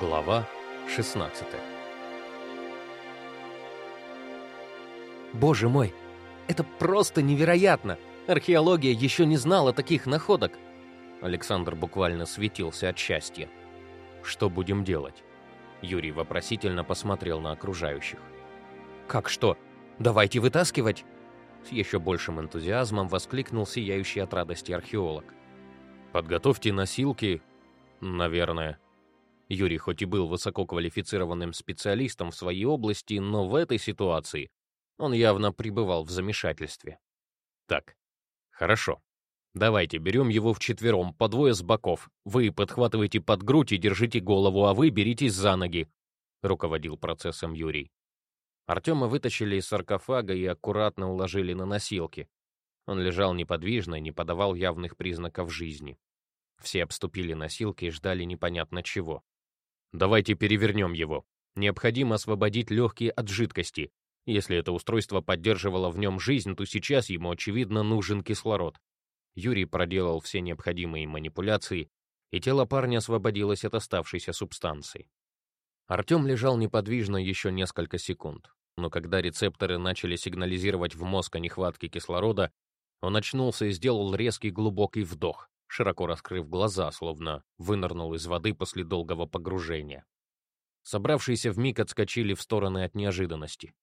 Глава 16 Боже мой, это просто невероятно! Археология еще не знала таких находок. Александр буквально светился от счастья. Что будем делать? Юрий вопросительно посмотрел на окружающих. Как что? Давайте вытаскивать! С еще большим энтузиазмом воскликнул сияющий от радости археолог. Подготовьте носилки, наверное. Юрий хоть и был высококвалифицированным специалистом в своей области, но в этой ситуации он явно пребывал в замешательстве. Так, хорошо. Давайте берем его вчетвером, по двое с боков. Вы подхватываете под грудь и держите голову, а вы беритесь за ноги, руководил процессом Юрий. Артема вытащили из саркофага и аккуратно уложили на носилки. Он лежал неподвижно, не подавал явных признаков жизни. Все обступили носилки и ждали непонятно чего. Давайте перевернем его. Необходимо освободить легкие от жидкости. Если это устройство поддерживало в нем жизнь, то сейчас ему, очевидно, нужен кислород. Юрий проделал все необходимые манипуляции, и тело парня освободилось от оставшейся субстанции. Артем лежал неподвижно еще несколько секунд, но когда рецепторы начали сигнализировать в мозг о нехватке кислорода, он очнулся и сделал резкий глубокий вдох широко раскрыв глаза, словно вынырнул из воды после долгого погружения. Собравшиеся вмиг отскочили в стороны от неожиданности.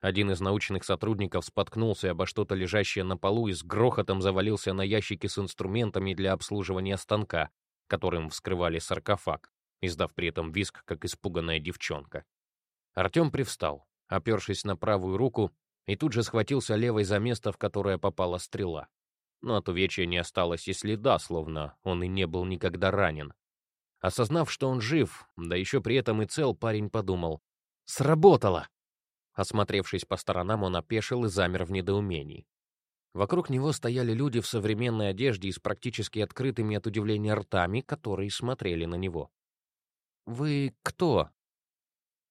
Один из научных сотрудников споткнулся обо что-то лежащее на полу и с грохотом завалился на ящики с инструментами для обслуживания станка, которым вскрывали саркофаг, издав при этом визг, как испуганная девчонка. Артем привстал, опершись на правую руку, и тут же схватился левой за место, в которое попала стрела но от увечья не осталось и следа, словно он и не был никогда ранен. Осознав, что он жив, да еще при этом и цел, парень подумал «Сработало!». Осмотревшись по сторонам, он опешил и замер в недоумении. Вокруг него стояли люди в современной одежде и с практически открытыми от удивления ртами, которые смотрели на него. «Вы кто?»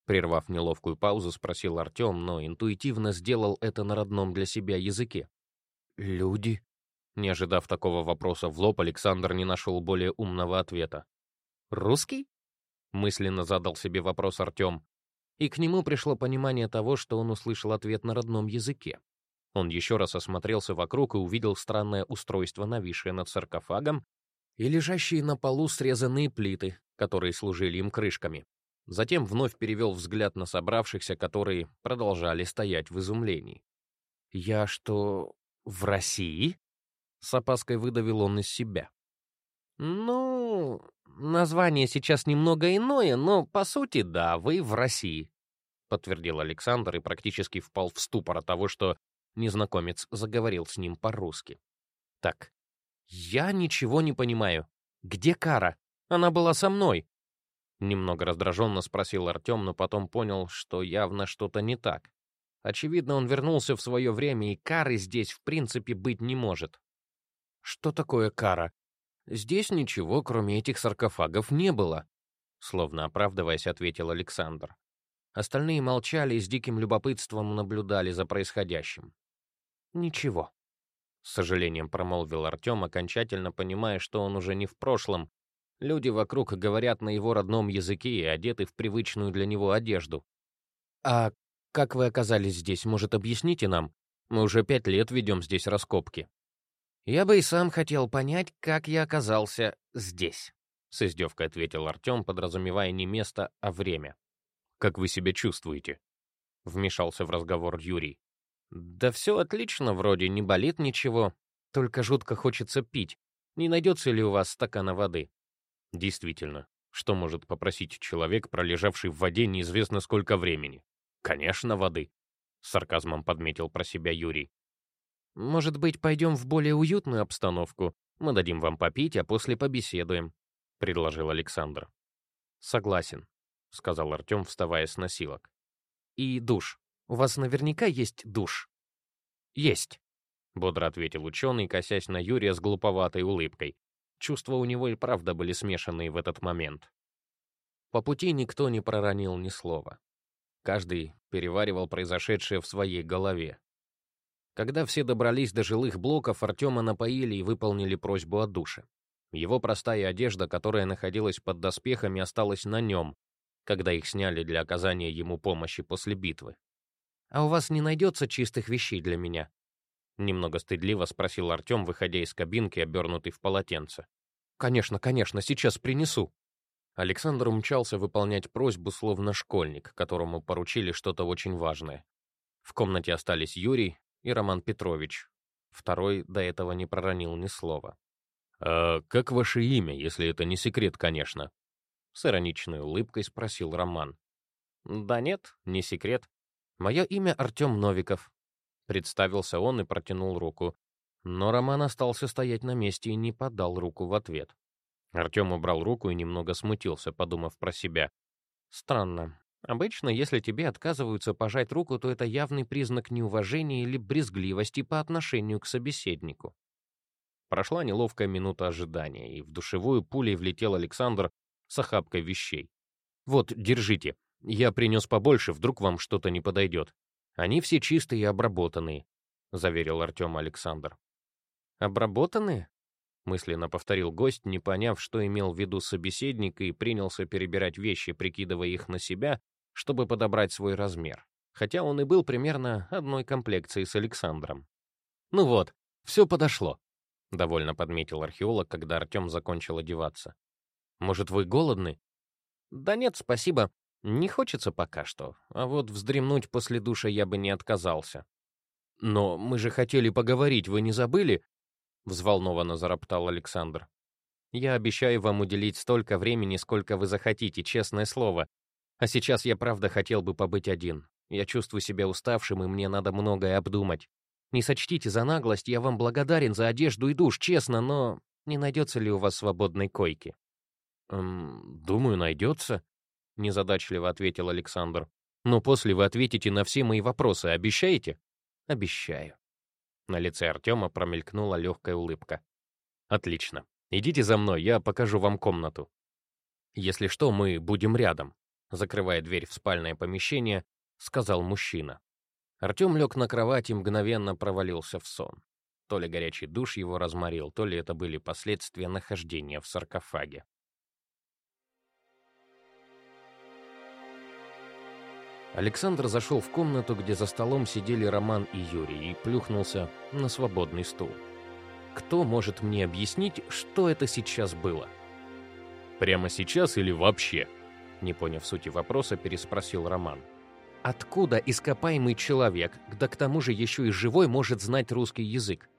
Прервав неловкую паузу, спросил Артем, но интуитивно сделал это на родном для себя языке. «Люди», не ожидав такого вопроса в лоб, Александр не нашел более умного ответа. «Русский?» — мысленно задал себе вопрос Артем. И к нему пришло понимание того, что он услышал ответ на родном языке. Он еще раз осмотрелся вокруг и увидел странное устройство, нависшее над саркофагом, и лежащие на полу срезанные плиты, которые служили им крышками. Затем вновь перевел взгляд на собравшихся, которые продолжали стоять в изумлении. «Я что, в России?» С опаской выдавил он из себя. «Ну, название сейчас немного иное, но, по сути, да, вы в России», подтвердил Александр и практически впал в ступор от того, что незнакомец заговорил с ним по-русски. «Так, я ничего не понимаю. Где Кара? Она была со мной». Немного раздраженно спросил Артем, но потом понял, что явно что-то не так. Очевидно, он вернулся в свое время, и Кары здесь в принципе быть не может. Что такое кара? Здесь ничего, кроме этих саркофагов, не было, словно оправдываясь, ответил Александр. Остальные молчали и с диким любопытством наблюдали за происходящим. Ничего, с сожалением промолвил Артем, окончательно понимая, что он уже не в прошлом. Люди вокруг говорят на его родном языке и одеты в привычную для него одежду. А как вы оказались здесь, может, объясните нам? Мы уже пять лет ведем здесь раскопки. «Я бы и сам хотел понять, как я оказался здесь», — с издевкой ответил Артем, подразумевая не место, а время. «Как вы себя чувствуете?» — вмешался в разговор Юрий. «Да все отлично, вроде не болит ничего, только жутко хочется пить. Не найдется ли у вас стакана воды?» «Действительно, что может попросить человек, пролежавший в воде неизвестно сколько времени?» «Конечно, воды», — с сарказмом подметил про себя Юрий. Может быть, пойдем в более уютную обстановку? Мы дадим вам попить, а после побеседуем», — предложил Александр. «Согласен», — сказал Артем, вставая с носилок. «И душ. У вас наверняка есть душ?» «Есть», — бодро ответил ученый, косясь на Юрия с глуповатой улыбкой. Чувства у него и правда были смешанные в этот момент. По пути никто не проронил ни слова. Каждый переваривал произошедшее в своей голове. Когда все добрались до жилых блоков, Артема напоили и выполнили просьбу о душе. Его простая одежда, которая находилась под доспехами, осталась на нем, когда их сняли для оказания ему помощи после битвы. «А у вас не найдется чистых вещей для меня?» Немного стыдливо спросил Артем, выходя из кабинки, обернутый в полотенце. «Конечно, конечно, сейчас принесу». Александр умчался выполнять просьбу, словно школьник, которому поручили что-то очень важное. В комнате остались Юрий и Роман Петрович. Второй до этого не проронил ни слова. «А как ваше имя, если это не секрет, конечно?» С ироничной улыбкой спросил Роман. «Да нет, не секрет. Мое имя Артем Новиков». Представился он и протянул руку. Но Роман остался стоять на месте и не подал руку в ответ. Артем убрал руку и немного смутился, подумав про себя. «Странно. Обычно, если тебе отказываются пожать руку, то это явный признак неуважения или брезгливости по отношению к собеседнику». Прошла неловкая минута ожидания, и в душевую пулей влетел Александр с охапкой вещей. «Вот, держите. Я принес побольше, вдруг вам что-то не подойдет. Они все чистые и обработанные», — заверил Артем Александр. «Обработанные?» мысленно повторил гость, не поняв, что имел в виду собеседник, и принялся перебирать вещи, прикидывая их на себя, чтобы подобрать свой размер. Хотя он и был примерно одной комплекции с Александром. «Ну вот, все подошло», — довольно подметил археолог, когда Артем закончил одеваться. «Может, вы голодны?» «Да нет, спасибо. Не хочется пока что. А вот вздремнуть после душа я бы не отказался». «Но мы же хотели поговорить, вы не забыли?» — взволнованно зароптал Александр. «Я обещаю вам уделить столько времени, сколько вы захотите, честное слово. А сейчас я правда хотел бы побыть один. Я чувствую себя уставшим, и мне надо многое обдумать. Не сочтите за наглость, я вам благодарен за одежду и душ, честно, но не найдется ли у вас свободной койки?» «Эм, думаю, найдется», — незадачливо ответил Александр. «Но после вы ответите на все мои вопросы, обещаете?» «Обещаю». На лице Артема промелькнула легкая улыбка. «Отлично. Идите за мной, я покажу вам комнату. Если что, мы будем рядом», закрывая дверь в спальное помещение, сказал мужчина. Артем лег на кровать и мгновенно провалился в сон. То ли горячий душ его разморил, то ли это были последствия нахождения в саркофаге. Александр зашел в комнату, где за столом сидели Роман и Юрий, и плюхнулся на свободный стул. Кто может мне объяснить, что это сейчас было? Прямо сейчас или вообще? Не поняв сути вопроса, переспросил Роман. Откуда ископаемый человек, да к тому же еще и живой, может знать русский язык?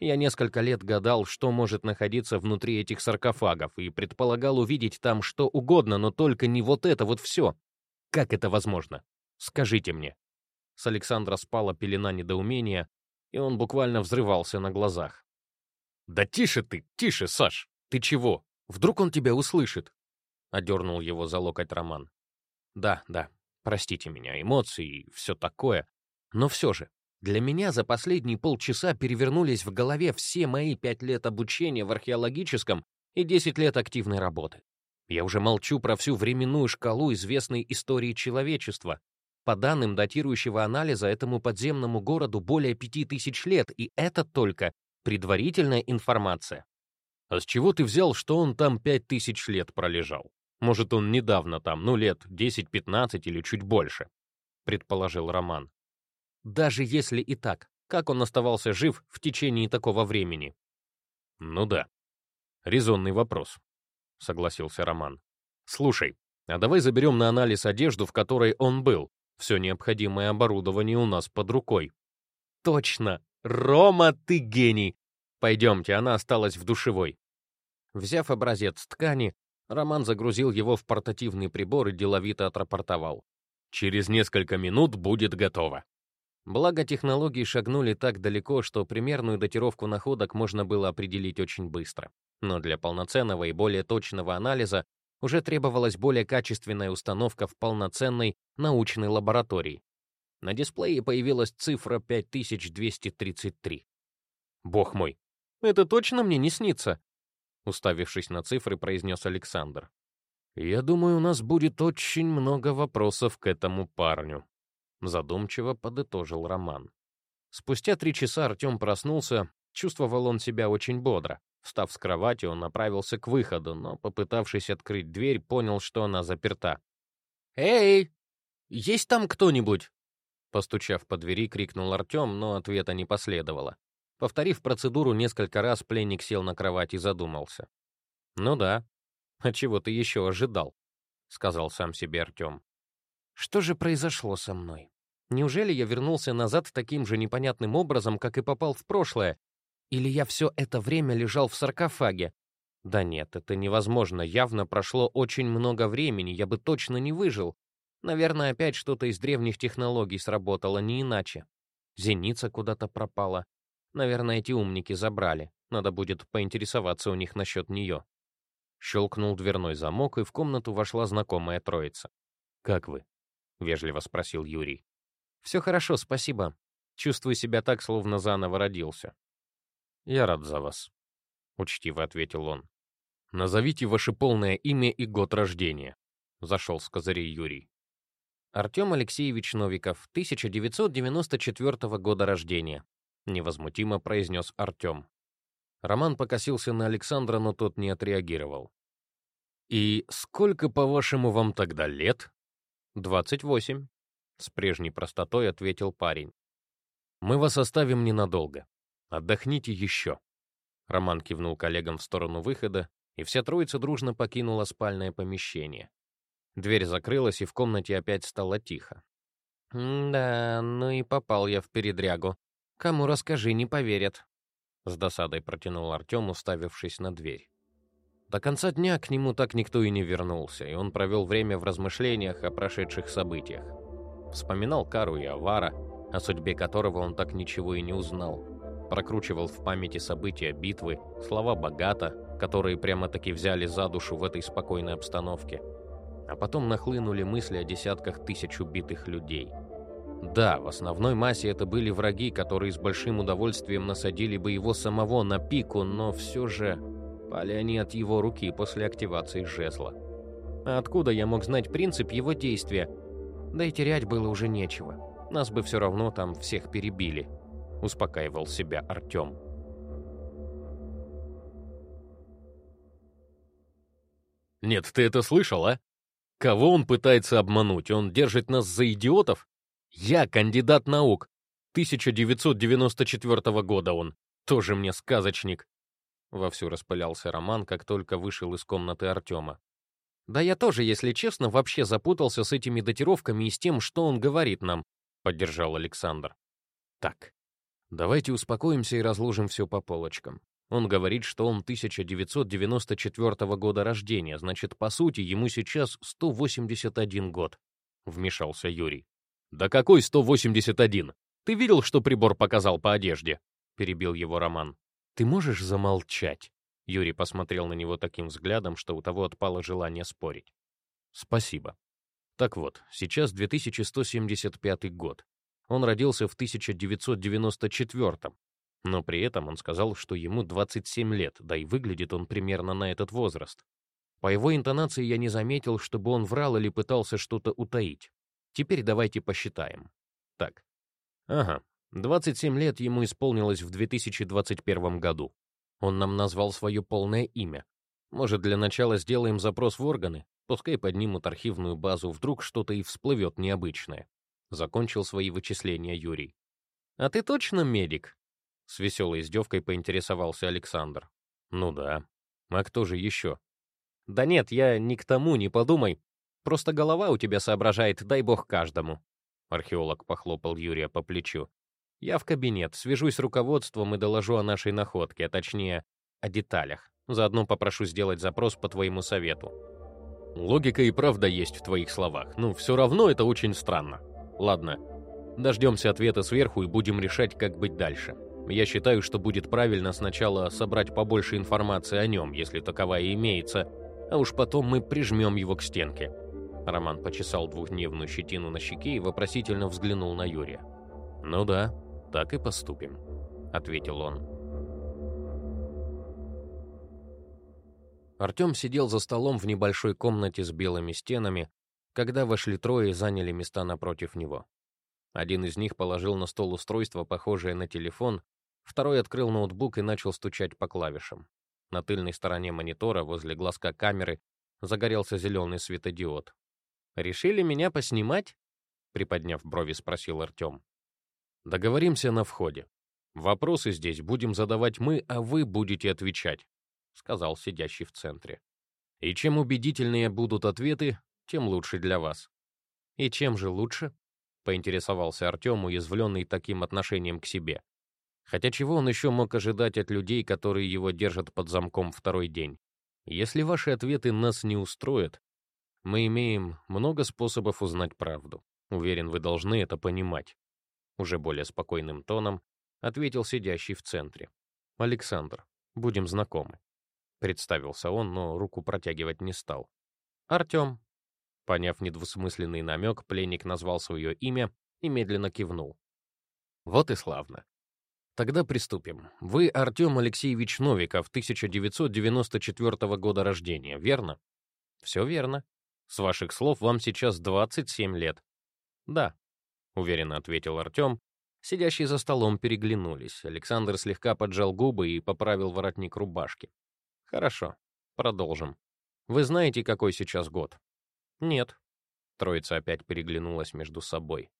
Я несколько лет гадал, что может находиться внутри этих саркофагов, и предполагал увидеть там что угодно, но только не вот это вот все. Как это возможно? Скажите мне». С Александра спала пелена недоумения, и он буквально взрывался на глазах. «Да тише ты, тише, Саш! Ты чего? Вдруг он тебя услышит?» Одернул его за локоть Роман. «Да, да, простите меня, эмоции и все такое. Но все же, для меня за последние полчаса перевернулись в голове все мои пять лет обучения в археологическом и десять лет активной работы. Я уже молчу про всю временную шкалу известной истории человечества, по данным датирующего анализа, этому подземному городу более пяти тысяч лет, и это только предварительная информация. А с чего ты взял, что он там пять тысяч лет пролежал? Может, он недавно там, ну, лет 10-15 или чуть больше, предположил Роман. Даже если и так, как он оставался жив в течение такого времени? Ну да. Резонный вопрос, согласился Роман. Слушай, а давай заберем на анализ одежду, в которой он был, все необходимое оборудование у нас под рукой. Точно! Рома, ты гений! Пойдемте, она осталась в душевой. Взяв образец ткани, Роман загрузил его в портативный прибор и деловито отрапортовал. Через несколько минут будет готово. Благо, технологии шагнули так далеко, что примерную датировку находок можно было определить очень быстро. Но для полноценного и более точного анализа уже требовалась более качественная установка в полноценной научной лаборатории. На дисплее появилась цифра 5233. «Бог мой, это точно мне не снится?» Уставившись на цифры, произнес Александр. «Я думаю, у нас будет очень много вопросов к этому парню», задумчиво подытожил Роман. Спустя три часа Артем проснулся, чувствовал он себя очень бодро. Встав с кровати, он направился к выходу, но, попытавшись открыть дверь, понял, что она заперта. «Эй! Есть там кто-нибудь?» Постучав по двери, крикнул Артем, но ответа не последовало. Повторив процедуру несколько раз, пленник сел на кровать и задумался. «Ну да. А чего ты еще ожидал?» — сказал сам себе Артем. «Что же произошло со мной? Неужели я вернулся назад таким же непонятным образом, как и попал в прошлое? Или я все это время лежал в саркофаге? Да нет, это невозможно. Явно прошло очень много времени, я бы точно не выжил. Наверное, опять что-то из древних технологий сработало, не иначе. Зеница куда-то пропала. Наверное, эти умники забрали. Надо будет поинтересоваться у них насчет нее. Щелкнул дверной замок, и в комнату вошла знакомая троица. «Как вы?» — вежливо спросил Юрий. «Все хорошо, спасибо. Чувствую себя так, словно заново родился». «Я рад за вас», — учтиво ответил он. «Назовите ваше полное имя и год рождения», — зашел с козырей Юрий. Артем Алексеевич Новиков, 1994 года рождения, невозмутимо произнес Артем. Роман покосился на Александра, но тот не отреагировал. «И сколько, по-вашему, вам тогда лет?» «Двадцать восемь», — с прежней простотой ответил парень. «Мы вас оставим ненадолго. Отдохните еще». Роман кивнул коллегам в сторону выхода, и вся троица дружно покинула спальное помещение. Дверь закрылась, и в комнате опять стало тихо. «Да, ну и попал я в передрягу. Кому расскажи, не поверят», — с досадой протянул Артем, уставившись на дверь. До конца дня к нему так никто и не вернулся, и он провел время в размышлениях о прошедших событиях. Вспоминал Кару и Авара, о судьбе которого он так ничего и не узнал. Прокручивал в памяти события битвы, слова богата, которые прямо-таки взяли за душу в этой спокойной обстановке — а потом нахлынули мысли о десятках тысяч убитых людей. Да, в основной массе это были враги, которые с большим удовольствием насадили бы его самого на пику, но все же пали они от его руки после активации жезла. А откуда я мог знать принцип его действия? Да и терять было уже нечего. Нас бы все равно там всех перебили, успокаивал себя Артем. «Нет, ты это слышал, а?» Кого он пытается обмануть? Он держит нас за идиотов? Я кандидат наук. 1994 года он. Тоже мне сказочник. Вовсю распылялся Роман, как только вышел из комнаты Артема. «Да я тоже, если честно, вообще запутался с этими датировками и с тем, что он говорит нам», — поддержал Александр. «Так, давайте успокоимся и разложим все по полочкам. Он говорит, что он 1994 года рождения, значит, по сути, ему сейчас 181 год. Вмешался Юрий. «Да какой 181? Ты видел, что прибор показал по одежде?» Перебил его Роман. «Ты можешь замолчать?» Юрий посмотрел на него таким взглядом, что у того отпало желание спорить. «Спасибо. Так вот, сейчас 2175 год. Он родился в 1994 но при этом он сказал, что ему 27 лет, да и выглядит он примерно на этот возраст. По его интонации я не заметил, чтобы он врал или пытался что-то утаить. Теперь давайте посчитаем. Так. Ага, 27 лет ему исполнилось в 2021 году. Он нам назвал свое полное имя. Может, для начала сделаем запрос в органы? Пускай поднимут архивную базу, вдруг что-то и всплывет необычное. Закончил свои вычисления Юрий. «А ты точно медик?» С веселой издевкой поинтересовался Александр. «Ну да. А кто же еще?» «Да нет, я не к тому, не подумай. Просто голова у тебя соображает, дай бог каждому». Археолог похлопал Юрия по плечу. «Я в кабинет, свяжусь с руководством и доложу о нашей находке, а точнее, о деталях. Заодно попрошу сделать запрос по твоему совету». «Логика и правда есть в твоих словах, но все равно это очень странно. Ладно, дождемся ответа сверху и будем решать, как быть дальше». Я считаю, что будет правильно сначала собрать побольше информации о нем, если таковая имеется, а уж потом мы прижмем его к стенке». Роман почесал двухдневную щетину на щеке и вопросительно взглянул на Юрия. «Ну да, так и поступим», — ответил он. Артем сидел за столом в небольшой комнате с белыми стенами, когда вошли трое и заняли места напротив него. Один из них положил на стол устройство, похожее на телефон, Второй открыл ноутбук и начал стучать по клавишам. На тыльной стороне монитора возле глазка камеры загорелся зеленый светодиод. «Решили меня поснимать?» — приподняв брови, спросил Артем. «Договоримся на входе. Вопросы здесь будем задавать мы, а вы будете отвечать», — сказал сидящий в центре. «И чем убедительнее будут ответы, тем лучше для вас». «И чем же лучше?» — поинтересовался Артем, уязвленный таким отношением к себе. Хотя чего он еще мог ожидать от людей, которые его держат под замком второй день? Если ваши ответы нас не устроят, мы имеем много способов узнать правду. Уверен, вы должны это понимать. Уже более спокойным тоном ответил сидящий в центре. Александр, будем знакомы. Представился он, но руку протягивать не стал. Артем. Поняв недвусмысленный намек, пленник назвал свое имя и медленно кивнул. Вот и славно. Тогда приступим. Вы Артем Алексеевич Новиков, 1994 года рождения, верно? Все верно. С ваших слов, вам сейчас 27 лет. Да, уверенно ответил Артем. Сидящие за столом переглянулись. Александр слегка поджал губы и поправил воротник рубашки. Хорошо, продолжим. Вы знаете, какой сейчас год? Нет. Троица опять переглянулась между собой.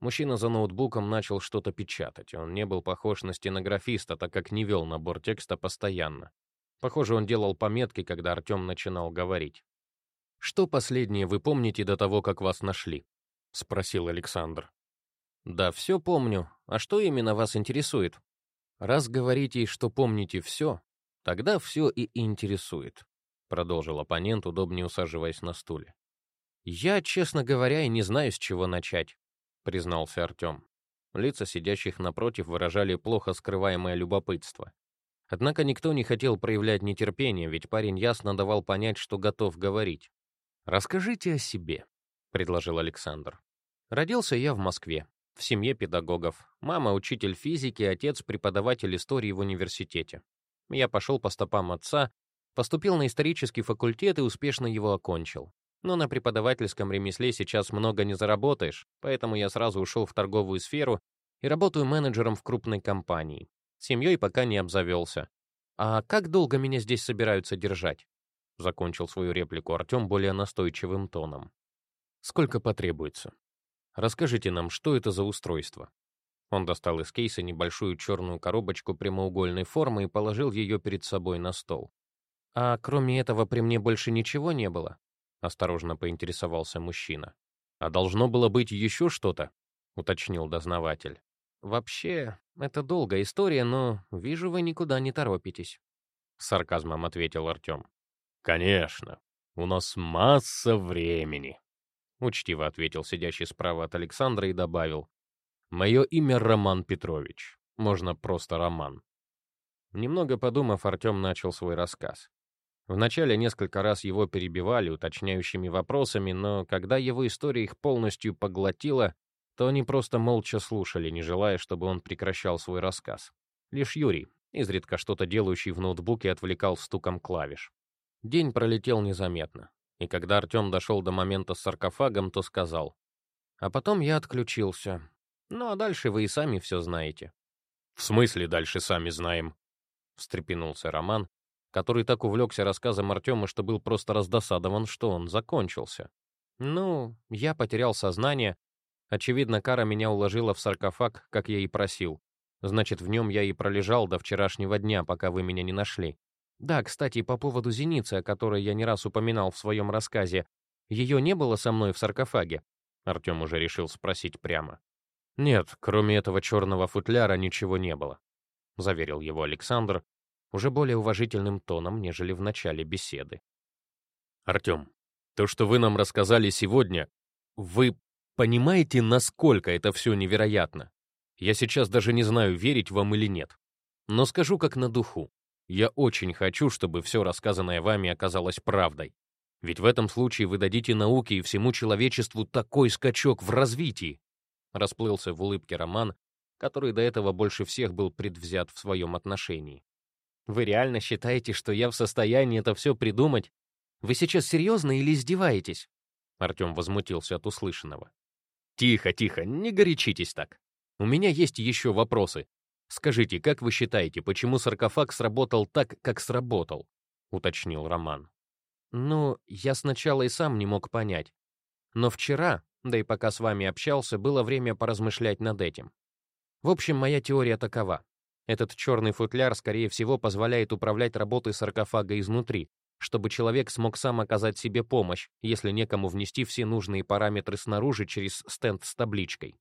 Мужчина за ноутбуком начал что-то печатать. Он не был похож на стенографиста, так как не вел набор текста постоянно. Похоже, он делал пометки, когда Артем начинал говорить. «Что последнее вы помните до того, как вас нашли?» — спросил Александр. «Да, все помню. А что именно вас интересует?» «Раз говорите, что помните все, тогда все и интересует», — продолжил оппонент, удобнее усаживаясь на стуле. «Я, честно говоря, и не знаю, с чего начать признался Артем. Лица сидящих напротив выражали плохо скрываемое любопытство. Однако никто не хотел проявлять нетерпение, ведь парень ясно давал понять, что готов говорить. «Расскажите о себе», — предложил Александр. «Родился я в Москве, в семье педагогов. Мама — учитель физики, отец — преподаватель истории в университете. Я пошел по стопам отца, поступил на исторический факультет и успешно его окончил. Но на преподавательском ремесле сейчас много не заработаешь, поэтому я сразу ушел в торговую сферу и работаю менеджером в крупной компании. Семьей пока не обзавелся. А как долго меня здесь собираются держать? Закончил свою реплику Артем более настойчивым тоном. Сколько потребуется? Расскажите нам, что это за устройство? Он достал из кейса небольшую черную коробочку прямоугольной формы и положил ее перед собой на стол. А кроме этого при мне больше ничего не было? — осторожно поинтересовался мужчина. «А должно было быть еще что-то?» — уточнил дознаватель. «Вообще, это долгая история, но вижу, вы никуда не торопитесь», — с сарказмом ответил Артем. «Конечно, у нас масса времени», — учтиво ответил сидящий справа от Александра и добавил. «Мое имя Роман Петрович. Можно просто Роман». Немного подумав, Артем начал свой рассказ. Вначале несколько раз его перебивали уточняющими вопросами, но когда его история их полностью поглотила, то они просто молча слушали, не желая, чтобы он прекращал свой рассказ. Лишь Юрий, изредка что-то делающий в ноутбуке, отвлекал стуком клавиш. День пролетел незаметно, и когда Артем дошел до момента с саркофагом, то сказал. А потом я отключился. Ну а дальше вы и сами все знаете. «В смысле дальше сами знаем?» — встрепенулся Роман, который так увлекся рассказом Артема, что был просто раздосадован, что он закончился. Ну, я потерял сознание. Очевидно, Кара меня уложила в саркофаг, как я и просил. Значит, в нем я и пролежал до вчерашнего дня, пока вы меня не нашли. Да, кстати, по поводу зеницы, о которой я не раз упоминал в своем рассказе. Ее не было со мной в саркофаге? Артем уже решил спросить прямо. Нет, кроме этого черного футляра ничего не было, заверил его Александр, уже более уважительным тоном, нежели в начале беседы. «Артем, то, что вы нам рассказали сегодня, вы понимаете, насколько это все невероятно? Я сейчас даже не знаю, верить вам или нет. Но скажу как на духу. Я очень хочу, чтобы все рассказанное вами оказалось правдой. Ведь в этом случае вы дадите науке и всему человечеству такой скачок в развитии. Расплылся в улыбке Роман, который до этого больше всех был предвзят в своем отношении. Вы реально считаете, что я в состоянии это все придумать? Вы сейчас серьезно или издеваетесь?» Артем возмутился от услышанного. «Тихо, тихо, не горячитесь так. У меня есть еще вопросы. Скажите, как вы считаете, почему саркофаг сработал так, как сработал? уточнил Роман. Ну, я сначала и сам не мог понять. Но вчера, да и пока с вами общался, было время поразмышлять над этим. В общем, моя теория такова. Этот черный футляр, скорее всего, позволяет управлять работой саркофага изнутри, чтобы человек смог сам оказать себе помощь, если некому внести все нужные параметры снаружи через стенд с табличкой.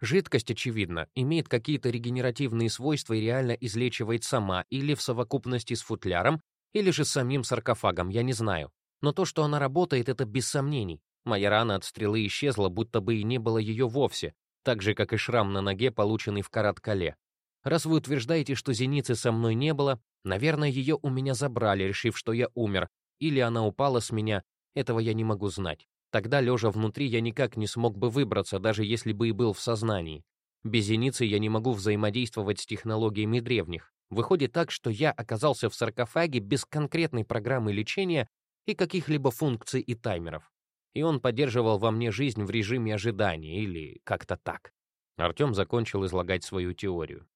Жидкость, очевидно, имеет какие-то регенеративные свойства и реально излечивает сама или в совокупности с футляром, или же с самим саркофагом, я не знаю. Но то, что она работает, это без сомнений. Моя рана от стрелы исчезла, будто бы и не было ее вовсе, так же, как и шрам на ноге, полученный в Карат-Кале. Раз вы утверждаете, что зеницы со мной не было, наверное, ее у меня забрали, решив, что я умер, или она упала с меня, этого я не могу знать. Тогда, лежа внутри, я никак не смог бы выбраться, даже если бы и был в сознании. Без зеницы я не могу взаимодействовать с технологиями древних. Выходит так, что я оказался в саркофаге без конкретной программы лечения и каких-либо функций и таймеров. И он поддерживал во мне жизнь в режиме ожидания или как-то так. Артем закончил излагать свою теорию.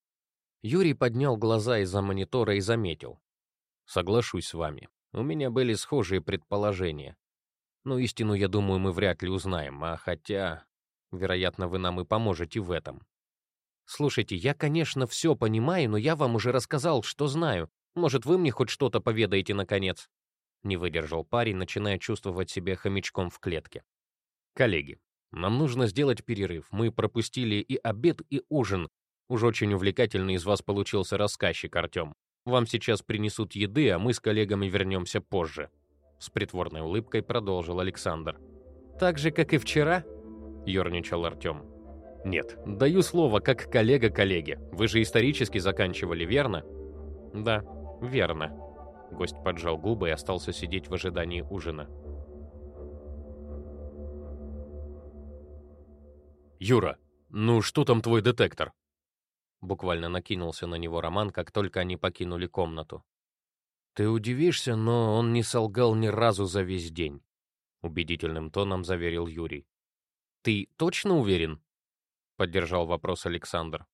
Юрий поднял глаза из-за монитора и заметил. «Соглашусь с вами. У меня были схожие предположения. Но истину, я думаю, мы вряд ли узнаем, а хотя, вероятно, вы нам и поможете в этом. Слушайте, я, конечно, все понимаю, но я вам уже рассказал, что знаю. Может, вы мне хоть что-то поведаете, наконец?» Не выдержал парень, начиная чувствовать себя хомячком в клетке. «Коллеги, нам нужно сделать перерыв. Мы пропустили и обед, и ужин. Уж очень увлекательный из вас получился рассказчик, Артем. Вам сейчас принесут еды, а мы с коллегами вернемся позже. С притворной улыбкой продолжил Александр. «Так же, как и вчера?» — ерничал Артем. «Нет, даю слово, как коллега коллеге. Вы же исторически заканчивали, верно?» «Да, верно». Гость поджал губы и остался сидеть в ожидании ужина. «Юра, ну что там твой детектор?» Буквально накинулся на него Роман, как только они покинули комнату. «Ты удивишься, но он не солгал ни разу за весь день», — убедительным тоном заверил Юрий. «Ты точно уверен?» — поддержал вопрос Александр.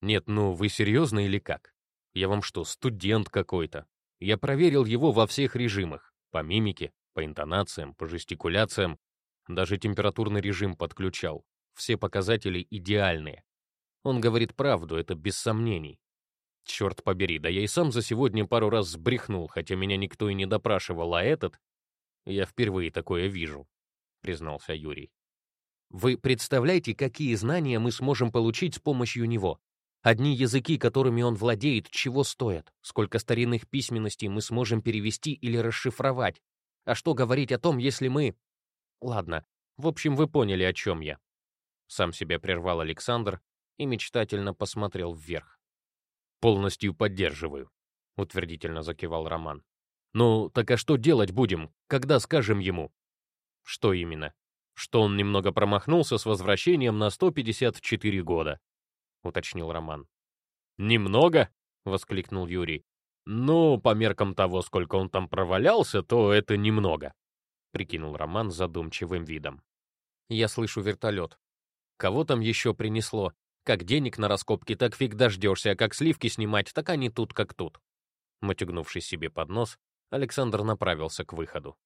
«Нет, ну вы серьезно или как? Я вам что, студент какой-то? Я проверил его во всех режимах, по мимике, по интонациям, по жестикуляциям, даже температурный режим подключал. Все показатели идеальные. Он говорит правду, это без сомнений. Черт побери, да я и сам за сегодня пару раз сбрехнул, хотя меня никто и не допрашивал, а этот... Я впервые такое вижу, признался Юрий. Вы представляете, какие знания мы сможем получить с помощью него? Одни языки, которыми он владеет, чего стоят? Сколько старинных письменностей мы сможем перевести или расшифровать? А что говорить о том, если мы... Ладно, в общем, вы поняли, о чем я. Сам себя прервал Александр и мечтательно посмотрел вверх. «Полностью поддерживаю», — утвердительно закивал Роман. «Ну, так а что делать будем, когда скажем ему?» «Что именно?» «Что он немного промахнулся с возвращением на 154 года», — уточнил Роман. «Немного?» — воскликнул Юрий. «Ну, по меркам того, сколько он там провалялся, то это немного», — прикинул Роман задумчивым видом. «Я слышу вертолет. Кого там еще принесло? Как денег на раскопки, так фиг дождешься, а как сливки снимать, так они тут как тут. Матюгнувшись себе под нос, Александр направился к выходу.